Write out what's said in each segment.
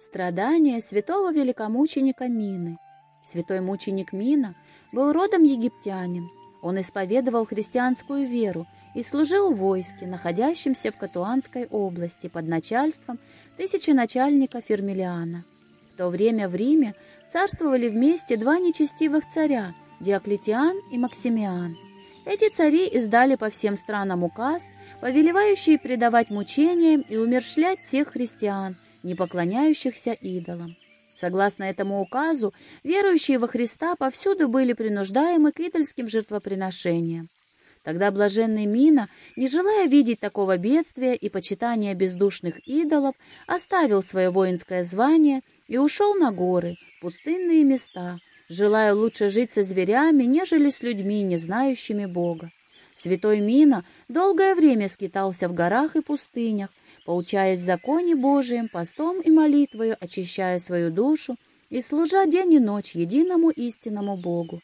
Страдания святого великомученика Мины. Святой мученик Мина был родом египтянин. Он исповедовал христианскую веру и служил в войске, находящемся в Катуанской области под начальством тысяченачальника Фермилиана. В то время в Риме царствовали вместе два нечестивых царя – Диоклетиан и Максимиан. Эти цари издали по всем странам указ, повелевающий предавать мучениям и умершлять всех христиан – не поклоняющихся идолам. Согласно этому указу, верующие во Христа повсюду были принуждаемы к идольским жертвоприношениям. Тогда блаженный Мина, не желая видеть такого бедствия и почитания бездушных идолов, оставил свое воинское звание и ушел на горы, пустынные места, желая лучше жить со зверями, нежели с людьми, не знающими Бога. Святой Мина долгое время скитался в горах и пустынях, поучаясь в законе Божием, постом и молитвою, очищая свою душу и служа день и ночь единому истинному Богу.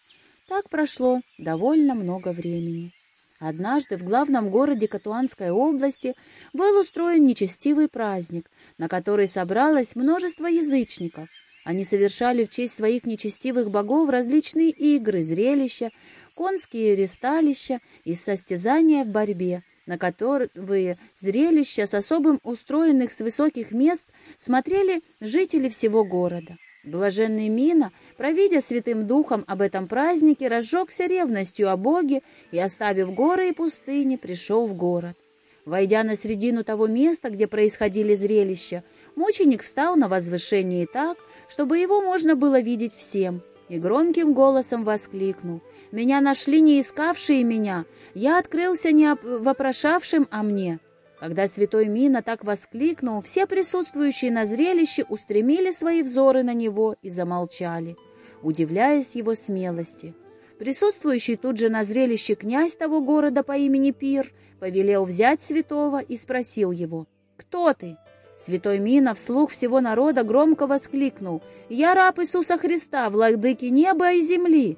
Так прошло довольно много времени. Однажды в главном городе Катуанской области был устроен нечестивый праздник, на который собралось множество язычников. Они совершали в честь своих нечестивых богов различные игры, зрелища, конские ресталища и состязания в борьбе, на которые зрелища с особым устроенных с высоких мест смотрели жители всего города. Блаженный Мина, провидя святым духом об этом празднике, разжегся ревностью о Боге и, оставив горы и пустыни, пришел в город. Войдя на середину того места, где происходили зрелища, мученик встал на возвышении так, чтобы его можно было видеть всем — и громким голосом воскликнул. «Меня нашли не искавшие меня, я открылся не вопрошавшим о мне». Когда святой Мина так воскликнул, все присутствующие на зрелище устремили свои взоры на него и замолчали, удивляясь его смелости. Присутствующий тут же на зрелище князь того города по имени Пир повелел взять святого и спросил его, «Кто ты?» Святой Мина вслух всего народа громко воскликнул «Я раб Иисуса Христа, владыки неба и земли!»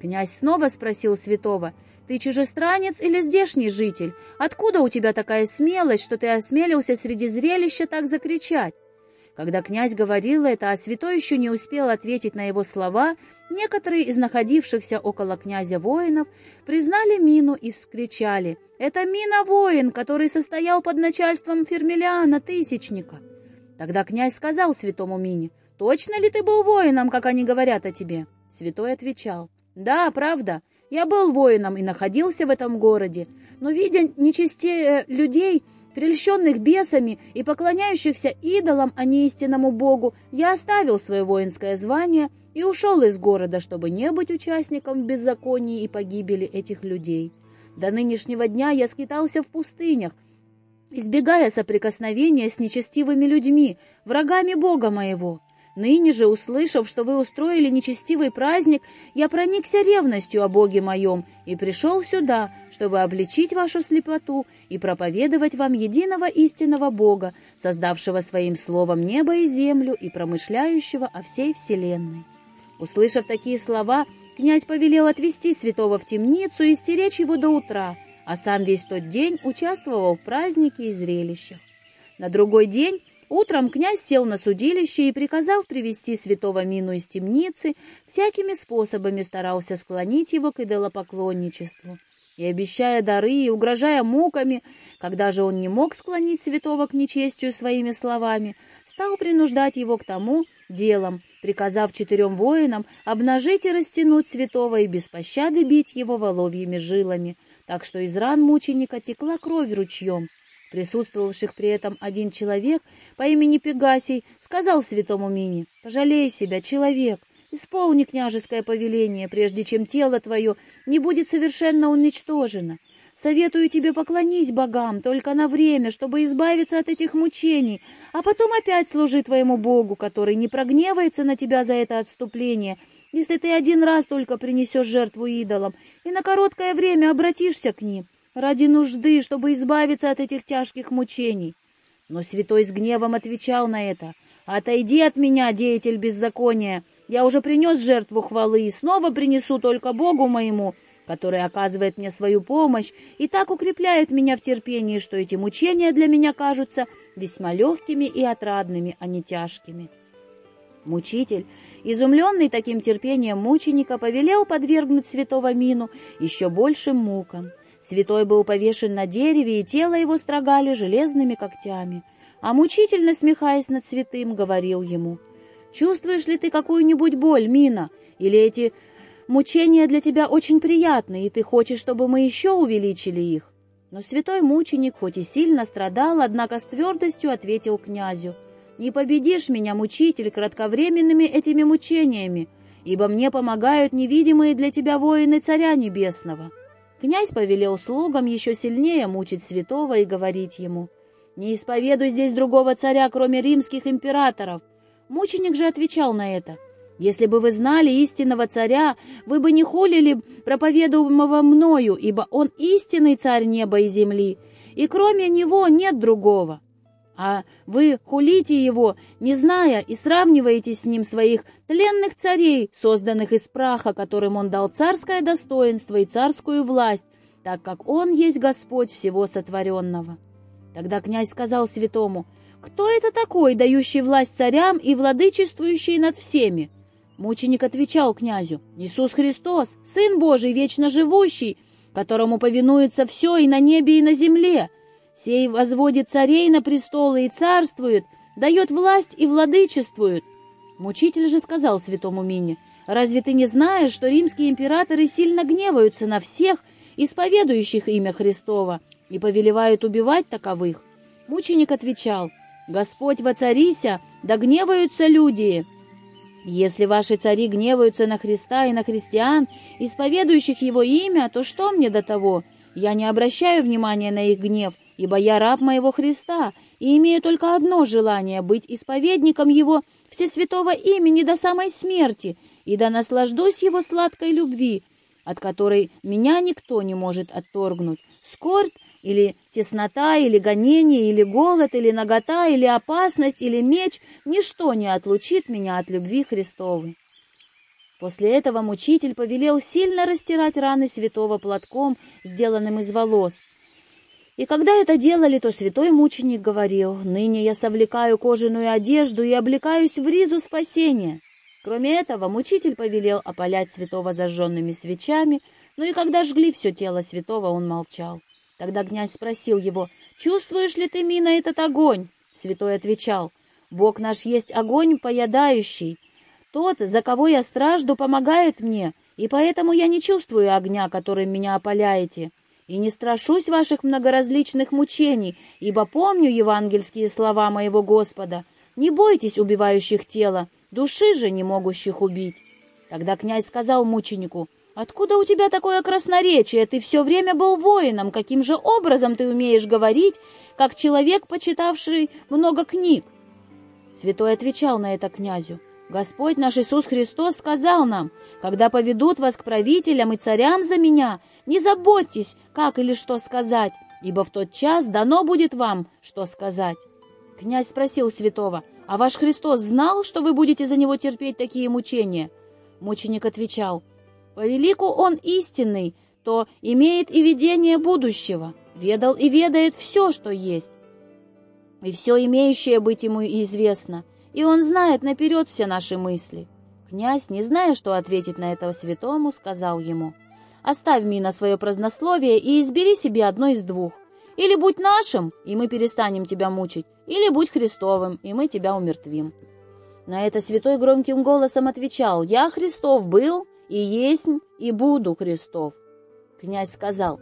Князь снова спросил святого «Ты чужестранец или здешний житель? Откуда у тебя такая смелость, что ты осмелился среди зрелища так закричать?» Когда князь говорил это, а святой еще не успел ответить на его слова, некоторые из находившихся около князя воинов признали Мину и вскричали «Это Мина-воин, который состоял под начальством Фермилиана, Тысячника!» Тогда князь сказал святому Мине «Точно ли ты был воином, как они говорят о тебе?» Святой отвечал «Да, правда, я был воином и находился в этом городе, но, видя нечестие людей, Прельщенных бесами и поклоняющихся идолам, а не истинному Богу, я оставил свое воинское звание и ушел из города, чтобы не быть участником беззакония и погибели этих людей. До нынешнего дня я скитался в пустынях, избегая соприкосновения с нечестивыми людьми, врагами Бога моего. Ныне же, услышав, что вы устроили нечестивый праздник, я проникся ревностью о Боге моем и пришел сюда, чтобы обличить вашу слепоту и проповедовать вам единого истинного Бога, создавшего своим словом небо и землю и промышляющего о всей вселенной». Услышав такие слова, князь повелел отвести святого в темницу и стеречь его до утра, а сам весь тот день участвовал в празднике и зрелищах. На другой день Утром князь сел на судилище и, приказав привести святого Мину из темницы, всякими способами старался склонить его к идолопоклонничеству. И, обещая дары и угрожая муками, когда же он не мог склонить святого к нечестию своими словами, стал принуждать его к тому делом, приказав четырем воинам обнажить и растянуть святого и без пощады бить его воловьими жилами, так что из ран мученика текла кровь ручьем. Присутствовавших при этом один человек по имени Пегасий сказал святому Мине, «Пожалей себя, человек, исполни княжеское повеление, прежде чем тело твое не будет совершенно уничтожено. Советую тебе поклонись богам только на время, чтобы избавиться от этих мучений, а потом опять служи твоему Богу, который не прогневается на тебя за это отступление, если ты один раз только принесешь жертву идолам и на короткое время обратишься к ним» ради нужды, чтобы избавиться от этих тяжких мучений. Но святой с гневом отвечал на это. «Отойди от меня, деятель беззакония! Я уже принес жертву хвалы и снова принесу только Богу моему, который оказывает мне свою помощь и так укрепляет меня в терпении, что эти мучения для меня кажутся весьма легкими и отрадными, а не тяжкими. Мучитель, изумленный таким терпением мученика, повелел подвергнуть святого Мину еще большим мукам. Святой был повешен на дереве, и тело его строгали железными когтями. А мучитель, насмехаясь над святым, говорил ему, «Чувствуешь ли ты какую-нибудь боль, Мина? Или эти мучения для тебя очень приятны, и ты хочешь, чтобы мы еще увеличили их?» Но святой мученик, хоть и сильно страдал, однако с твердостью ответил князю, «Не победишь меня, мучитель, кратковременными этими мучениями, ибо мне помогают невидимые для тебя воины Царя Небесного». Князь повелел слугам еще сильнее мучить святого и говорить ему, «Не исповедуй здесь другого царя, кроме римских императоров». Мученик же отвечал на это, «Если бы вы знали истинного царя, вы бы не хулили проповедуемого мною, ибо он истинный царь неба и земли, и кроме него нет другого» а вы хулите его, не зная, и сравниваете с ним своих тленных царей, созданных из праха, которым он дал царское достоинство и царскую власть, так как он есть Господь всего сотворенного. Тогда князь сказал святому, «Кто это такой, дающий власть царям и владычествующий над всеми?» Мученик отвечал князю, «Иисус Христос, Сын Божий, вечно живущий, которому повинуется все и на небе, и на земле, Сей возводит царей на престолы и царствует, дает власть и владычествует. Мучитель же сказал святому Мине, «Разве ты не знаешь, что римские императоры сильно гневаются на всех, исповедующих имя Христова, и повелевают убивать таковых?» Мученик отвечал, «Господь воцарися, да гневаются люди!» Если ваши цари гневаются на Христа и на христиан, исповедующих Его имя, то что мне до того? Я не обращаю внимания на их гнев, ибо я раб моего Христа и имею только одно желание — быть исповедником Его всесвятого имени до самой смерти, и да наслаждусь Его сладкой любви, от которой меня никто не может отторгнуть. Скорбь или теснота, или гонение, или голод, или нагота, или опасность, или меч — ничто не отлучит меня от любви Христовой. После этого мучитель повелел сильно растирать раны святого платком, сделанным из волос, и когда это делали, то святой мученик говорил, «Ныне я совлекаю кожаную одежду и облекаюсь в ризу спасения». Кроме этого, мучитель повелел опалять святого зажженными свечами, но и когда жгли все тело святого, он молчал. Тогда князь спросил его, «Чувствуешь ли ты, Мина, этот огонь?» Святой отвечал, «Бог наш есть огонь поедающий. Тот, за кого я стражду, помогает мне, и поэтому я не чувствую огня, которым меня опаляете и не страшусь ваших многоразличных мучений, ибо помню евангельские слова моего Господа. Не бойтесь убивающих тело, души же не могущих убить». Тогда князь сказал мученику, «Откуда у тебя такое красноречие? Ты все время был воином. Каким же образом ты умеешь говорить, как человек, почитавший много книг?» Святой отвечал на это князю, Господь наш Иисус Христос сказал нам, когда поведут вас к правителям и царям за меня, не заботьтесь, как или что сказать, ибо в тот час дано будет вам, что сказать. Князь спросил святого, а ваш Христос знал, что вы будете за него терпеть такие мучения? Мученик отвечал, по велику он истинный, то имеет и видение будущего, ведал и ведает все, что есть. И все имеющее быть ему известно, и он знает наперед все наши мысли. Князь, не зная, что ответить на этого святому, сказал ему, «Оставь, Мина, свое празднословие и избери себе одно из двух. Или будь нашим, и мы перестанем тебя мучить, или будь Христовым, и мы тебя умертвим». На это святой громким голосом отвечал, «Я Христов был, и есть, и буду Христов». Князь сказал,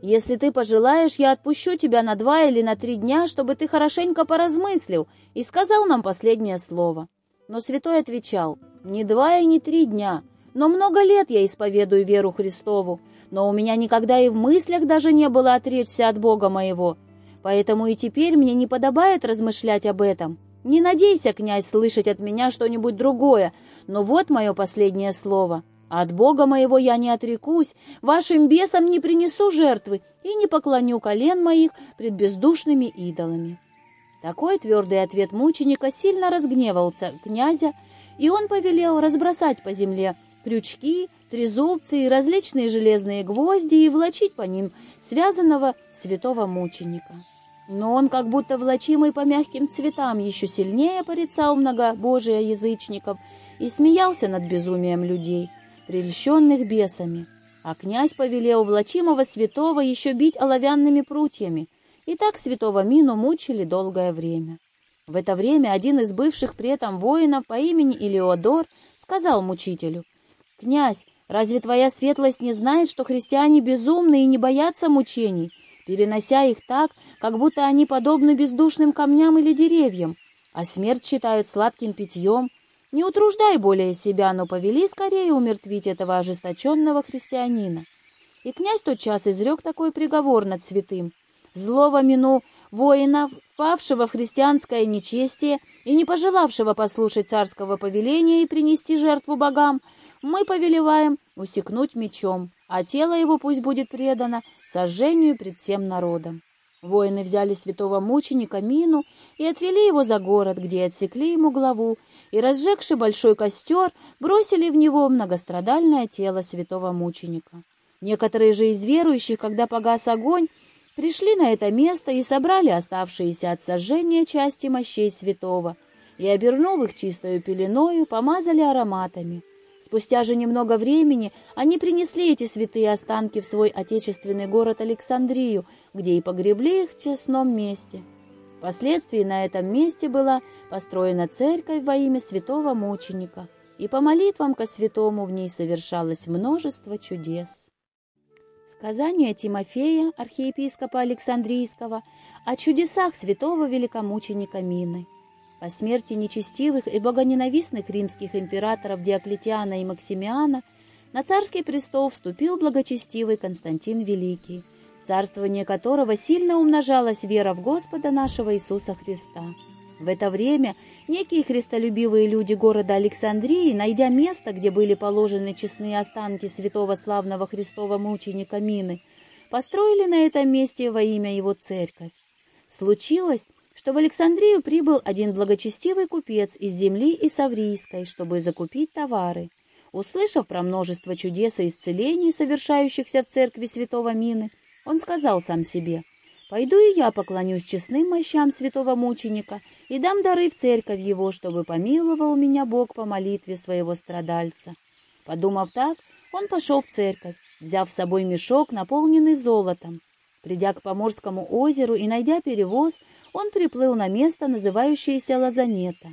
если ты пожелаешь, я отпущу тебя на два или на три дня, чтобы ты хорошенько поразмыслил и сказал нам последнее слово». Но святой отвечал, «Не два и не три дня, но много лет я исповедую веру Христову, но у меня никогда и в мыслях даже не было отречься от Бога моего, поэтому и теперь мне не подобает размышлять об этом. Не надейся, князь, слышать от меня что-нибудь другое, но вот мое последнее слово». От Бога моего я не отрекусь, вашим бесам не принесу жертвы и не поклоню колен моих пред бездушными идолами». Такой твердый ответ мученика сильно разгневался князя, и он повелел разбросать по земле крючки, трезубцы и различные железные гвозди и влачить по ним связанного святого мученика. Но он, как будто влачимый по мягким цветам, еще сильнее порицал многобожие язычников и смеялся над безумием людей, прельщенных бесами. А князь повелел влачимого святого еще бить оловянными прутьями, и так святого Мину мучили долгое время. В это время один из бывших при этом воинов по имени Илеодор сказал мучителю, «Князь, разве твоя светлость не знает, что христиане безумны и не боятся мучений, перенося их так, как будто они подобны бездушным камням или деревьям, а смерть считают сладким питьем? Не утруждай более себя, но повели скорее умертвить этого ожесточенного христианина». И князь тотчас изрек такой приговор над святым. Злого мину воина, впавшего в христианское нечестие и не пожелавшего послушать царского повеления и принести жертву богам, мы повелеваем усекнуть мечом, а тело его пусть будет предано сожжению пред всем народом. Воины взяли святого мученика Мину и отвели его за город, где отсекли ему главу, и, разжегши большой костер, бросили в него многострадальное тело святого мученика. Некоторые же из верующих, когда погас огонь, пришли на это место и собрали оставшиеся от сожжения части мощей святого, и, обернув их чистою пеленою, помазали ароматами. Спустя же немного времени они принесли эти святые останки в свой отечественный город Александрию, где и погребли их в честном месте. Впоследствии на этом месте была построена церковь во имя святого мученика, и по молитвам ко святому в ней совершалось множество чудес. Сказание Тимофея, архиепископа Александрийского, о чудесах святого великомученика Мины. По смерти нечестивых и богоненавистных римских императоров Диоклетиана и Максимиана на царский престол вступил благочестивый Константин Великий, царствование которого сильно умножалась вера в Господа нашего Иисуса Христа. В это время некие христолюбивые люди города Александрии, найдя место, где были положены честные останки святого славного Христова мученика Мины, построили на этом месте во имя его церковь. Случилось, что в Александрию прибыл один благочестивый купец из земли Исаврийской, чтобы закупить товары. Услышав про множество чудес и исцелений, совершающихся в церкви святого Мины, он сказал сам себе — Пойду и я поклонюсь честным мощам святого мученика и дам дары в церковь его, чтобы помиловал меня Бог по молитве своего страдальца. Подумав так, он пошел в церковь, взяв с собой мешок, наполненный золотом. Придя к Поморскому озеру и найдя перевоз, он приплыл на место, называющееся Лазанета.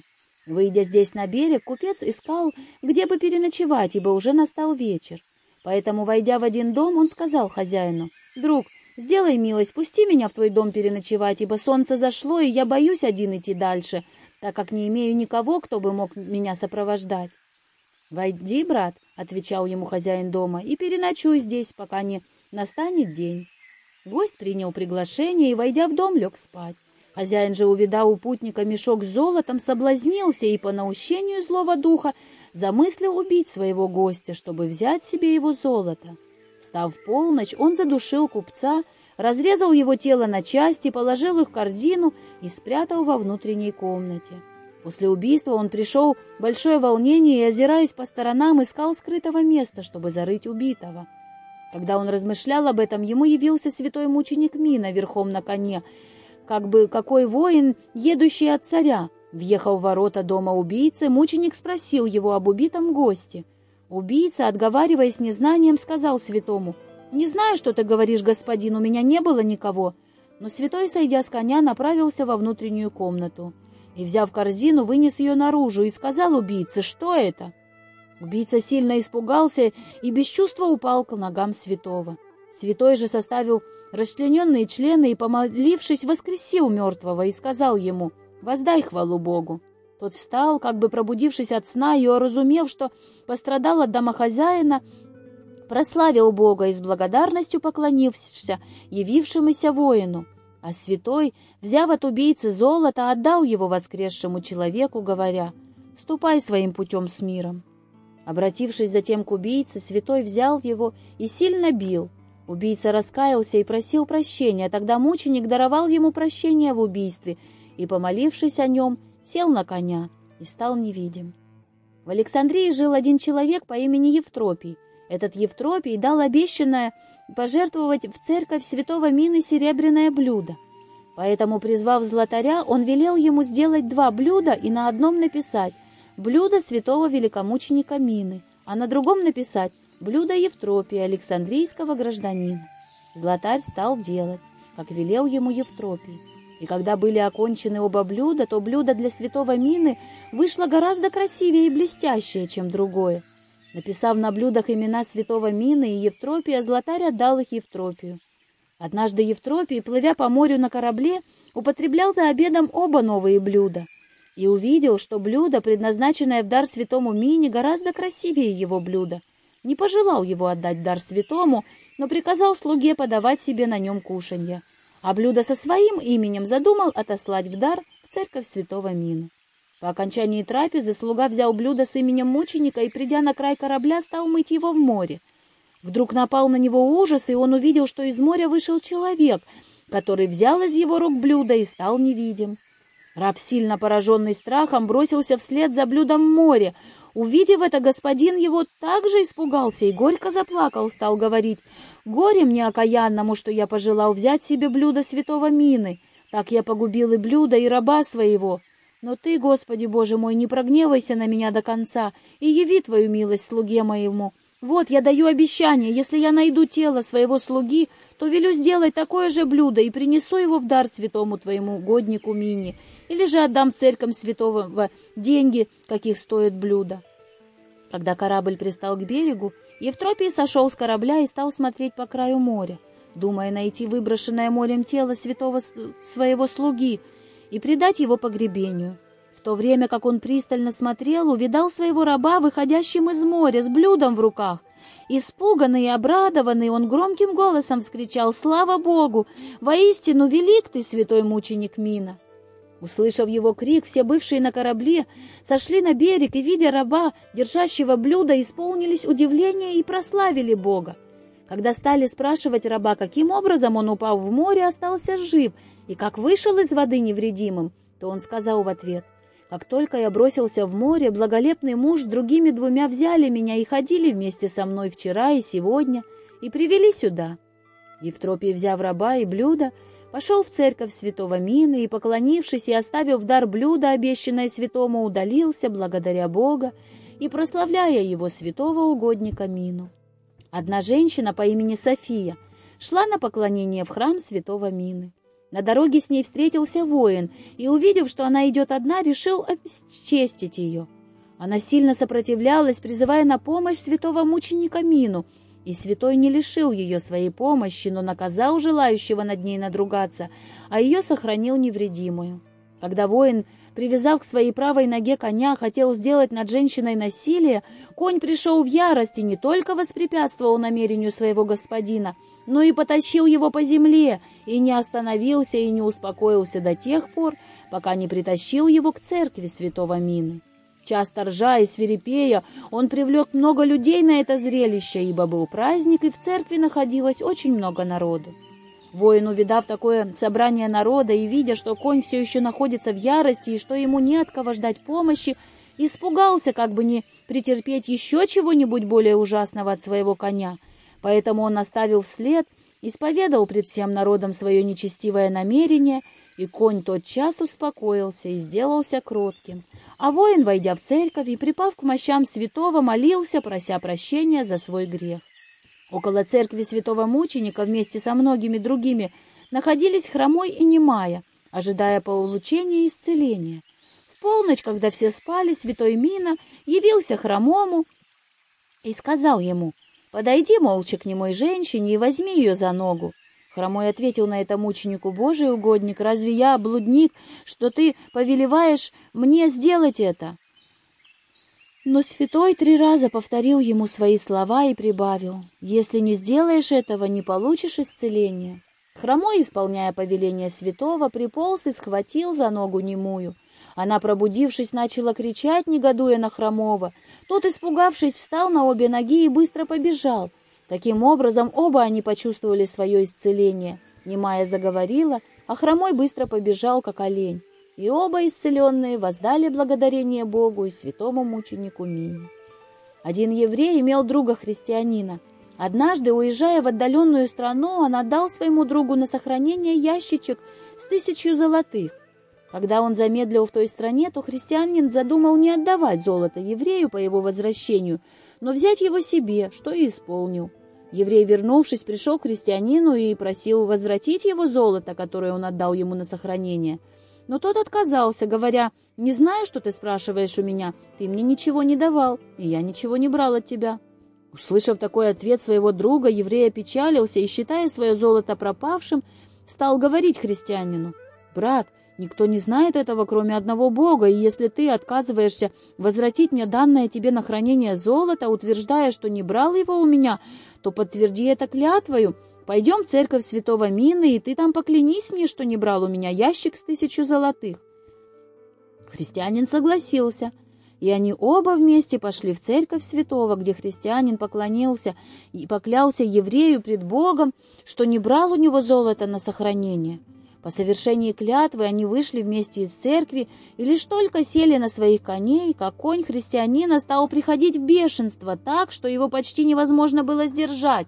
Выйдя здесь на берег, купец искал, где бы переночевать, ибо уже настал вечер. Поэтому, войдя в один дом, он сказал хозяину, «Друг, Сделай милость, пусти меня в твой дом переночевать, ибо солнце зашло, и я боюсь один идти дальше, так как не имею никого, кто бы мог меня сопровождать. — Войди, брат, — отвечал ему хозяин дома, — и переночуй здесь, пока не настанет день. Гость принял приглашение и, войдя в дом, лег спать. Хозяин же, увидав у путника мешок с золотом, соблазнился и по наущению злого духа замыслил убить своего гостя, чтобы взять себе его золото. Встав в полночь, он задушил купца, разрезал его тело на части, положил их в корзину и спрятал во внутренней комнате. После убийства он пришел в большое волнение и, озираясь по сторонам, искал скрытого места, чтобы зарыть убитого. Когда он размышлял об этом, ему явился святой мученик Мина верхом на коне, как бы какой воин, едущий от царя. Въехал в ворота дома убийцы, мученик спросил его об убитом госте — Убийца, отговариваясь незнанием, сказал святому, «Не знаю, что ты говоришь, господин, у меня не было никого». Но святой, сойдя с коня, направился во внутреннюю комнату и, взяв корзину, вынес ее наружу и сказал убийце, что это? Убийца сильно испугался и без чувства упал к ногам святого. Святой же составил расчлененные члены и, помолившись, воскресил мертвого и сказал ему, «Воздай хвалу Богу». Тот встал, как бы пробудившись от сна и уразумев, что пострадал от домохозяина, прославил Бога и с благодарностью поклонившись явившемуся воину. А святой, взяв от убийцы золото, отдал его воскресшему человеку, говоря, «Ступай своим путем с миром». Обратившись затем к убийце, святой взял его и сильно бил. Убийца раскаялся и просил прощения, тогда мученик даровал ему прощение в убийстве и, помолившись о нем, сел на коня и стал невидим. В Александрии жил один человек по имени Евтропий. Этот Евтропий дал обещанное пожертвовать в церковь святого Мины серебряное блюдо. Поэтому, призвав златаря, он велел ему сделать два блюда и на одном написать «Блюдо святого великомученика Мины», а на другом написать «Блюдо Евтропия, Александрийского гражданина». Златарь стал делать, как велел ему Евтропий. И когда были окончены оба блюда, то блюдо для святого Мины вышло гораздо красивее и блестящее, чем другое. Написав на блюдах имена святого Мины и Евтропия, Златарь отдал их Евтропию. Однажды Евтропий, плывя по морю на корабле, употреблял за обедом оба новые блюда и увидел, что блюдо, предназначенное в дар святому Мине, гораздо красивее его блюда. Не пожелал его отдать дар святому, но приказал слуге подавать себе на нем кушанье, а блюдо со своим именем задумал отослать в дар в церковь святого Мина. По окончании трапезы слуга взял блюдо с именем мученика и, придя на край корабля, стал мыть его в море. Вдруг напал на него ужас, и он увидел, что из моря вышел человек, который взял из его рук блюдо и стал невидим. Раб, сильно пораженный страхом, бросился вслед за блюдом в море. Увидев это, господин его также испугался и горько заплакал, стал говорить, «Горе мне окаянному, что я пожелал взять себе блюдо святого Мины. Так я погубил и блюдо, и раба своего. Но ты, Господи Боже мой, не прогневайся на меня до конца и яви твою милость слуге моему». Вот, я даю обещание, если я найду тело своего слуги, то велю сделать такое же блюдо и принесу его в дар святому твоему угоднику Мини, или же отдам церквам святого деньги, каких стоит блюдо. Когда корабль пристал к берегу, Евтропий сошел с корабля и стал смотреть по краю моря, думая найти выброшенное морем тело святого своего слуги и предать его погребению то время как он пристально смотрел, увидал своего раба, выходящим из моря, с блюдом в руках. Испуганный и обрадованный, он громким голосом вскричал «Слава Богу! Воистину велик ты, святой мученик Мина!» Услышав его крик, все бывшие на корабле сошли на берег и, видя раба, держащего блюдо, исполнились удивления и прославили Бога. Когда стали спрашивать раба, каким образом он, упав в море, остался жив и как вышел из воды невредимым, то он сказал в ответ как только я бросился в море, благолепный муж с другими двумя взяли меня и ходили вместе со мной вчера и сегодня, и привели сюда. Евтропий, взяв раба и блюдо, пошел в церковь святого Мины и, поклонившись и оставив дар блюда, обещанное святому, удалился, благодаря Бога и прославляя его святого угодника Мину. Одна женщина по имени София шла на поклонение в храм святого Мины. На дороге с ней встретился воин, и, увидев, что она идет одна, решил обесчестить ее. Она сильно сопротивлялась, призывая на помощь святого мученика Мину, и святой не лишил ее своей помощи, но наказал желающего над ней надругаться, а ее сохранил невредимую. Когда воин, привязав к своей правой ноге коня, хотел сделать над женщиной насилие, конь пришел в ярость и не только воспрепятствовал намерению своего господина, но и потащил его по земле, и не остановился и не успокоился до тех пор, пока не притащил его к церкви святого Мины. Часто ржа и свирепея, он привлек много людей на это зрелище, ибо был праздник, и в церкви находилось очень много народу. Воин, увидав такое собрание народа и видя, что конь все еще находится в ярости и что ему не от кого ждать помощи, испугался, как бы не претерпеть еще чего-нибудь более ужасного от своего коня — Поэтому он оставил вслед, исповедал пред всем народом свое нечестивое намерение, и конь тот час успокоился и сделался кротким. А воин, войдя в церковь и припав к мощам святого, молился, прося прощения за свой грех. Около церкви святого мученика вместе со многими другими находились хромой и немая, ожидая по улучения и исцеления. В полночь, когда все спали, святой Мина явился хромому и сказал ему — Подойди молча к немой женщине и возьми ее за ногу. Хромой ответил на это мученику, Божий угодник, разве я, блудник, что ты повелеваешь мне сделать это? Но святой три раза повторил ему свои слова и прибавил, если не сделаешь этого, не получишь исцеления. Хромой, исполняя повеление святого, приполз и схватил за ногу немую. Она, пробудившись, начала кричать, негодуя на Хромова. Тот, испугавшись, встал на обе ноги и быстро побежал. Таким образом, оба они почувствовали свое исцеление. Немая заговорила, а Хромой быстро побежал, как олень. И оба исцеленные воздали благодарение Богу и святому мученику Мине. Один еврей имел друга-христианина. Однажды, уезжая в отдаленную страну, он отдал своему другу на сохранение ящичек с тысячью золотых. Когда он замедлил в той стране, то христианин задумал не отдавать золото еврею по его возвращению, но взять его себе, что и исполнил. Еврей, вернувшись, пришел к христианину и просил возвратить его золото, которое он отдал ему на сохранение. Но тот отказался, говоря, «Не знаю, что ты спрашиваешь у меня, ты мне ничего не давал, и я ничего не брал от тебя». Услышав такой ответ своего друга, еврей опечалился и, считая свое золото пропавшим, стал говорить христианину, «Брат, Никто не знает этого, кроме одного Бога, и если ты отказываешься возвратить мне данное тебе на хранение золото, утверждая, что не брал его у меня, то подтверди это клятвою. Пойдем в церковь святого Мины, и ты там поклянись мне, что не брал у меня ящик с тысячу золотых». Христианин согласился, и они оба вместе пошли в церковь святого, где христианин поклонился и поклялся еврею пред Богом, что не брал у него золото на сохранение. По совершении клятвы они вышли вместе из церкви и лишь только сели на своих коней, как конь христианина стал приходить в бешенство так, что его почти невозможно было сдержать.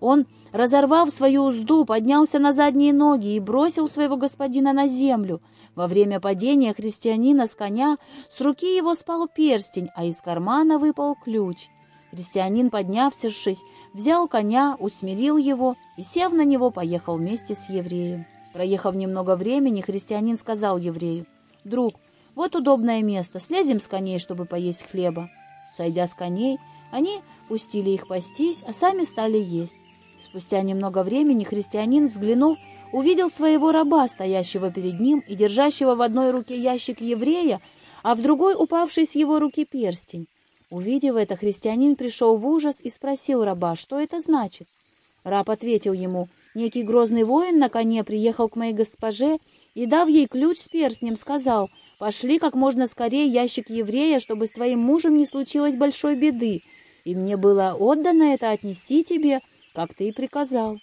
Он, разорвав свою узду, поднялся на задние ноги и бросил своего господина на землю. Во время падения христианина с коня с руки его спал перстень, а из кармана выпал ключ. Христианин, поднявшись, взял коня, усмирил его и, сев на него, поехал вместе с евреем. Проехав немного времени, христианин сказал еврею, «Друг, вот удобное место, слезем с коней, чтобы поесть хлеба». Сойдя с коней, они пустили их пастись, а сами стали есть. Спустя немного времени христианин, взглянув, увидел своего раба, стоящего перед ним и держащего в одной руке ящик еврея, а в другой упавший с его руки перстень. Увидев это, христианин пришел в ужас и спросил раба, что это значит. Раб ответил ему, Некий грозный воин на коне приехал к моей госпоже и, дав ей ключ с перстнем, сказал, «Пошли как можно скорее ящик еврея, чтобы с твоим мужем не случилось большой беды, и мне было отдано это отнести тебе, как ты и приказал».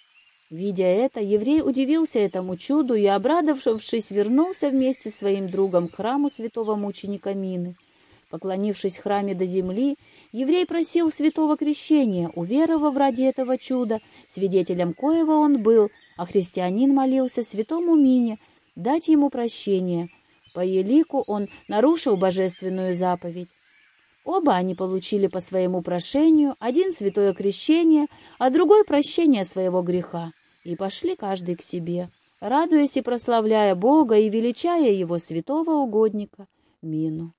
Видя это, еврей удивился этому чуду и, обрадовавшись, вернулся вместе с своим другом к храму святого мученика Мины. Поклонившись храме до земли, еврей просил святого крещения, уверовав ради этого чуда, свидетелем коего он был, а христианин молился святому Мине дать ему прощение. По елику он нарушил божественную заповедь. Оба они получили по своему прошению, один святое крещение, а другой прощение своего греха, и пошли каждый к себе, радуясь и прославляя Бога и величая его святого угодника Мину.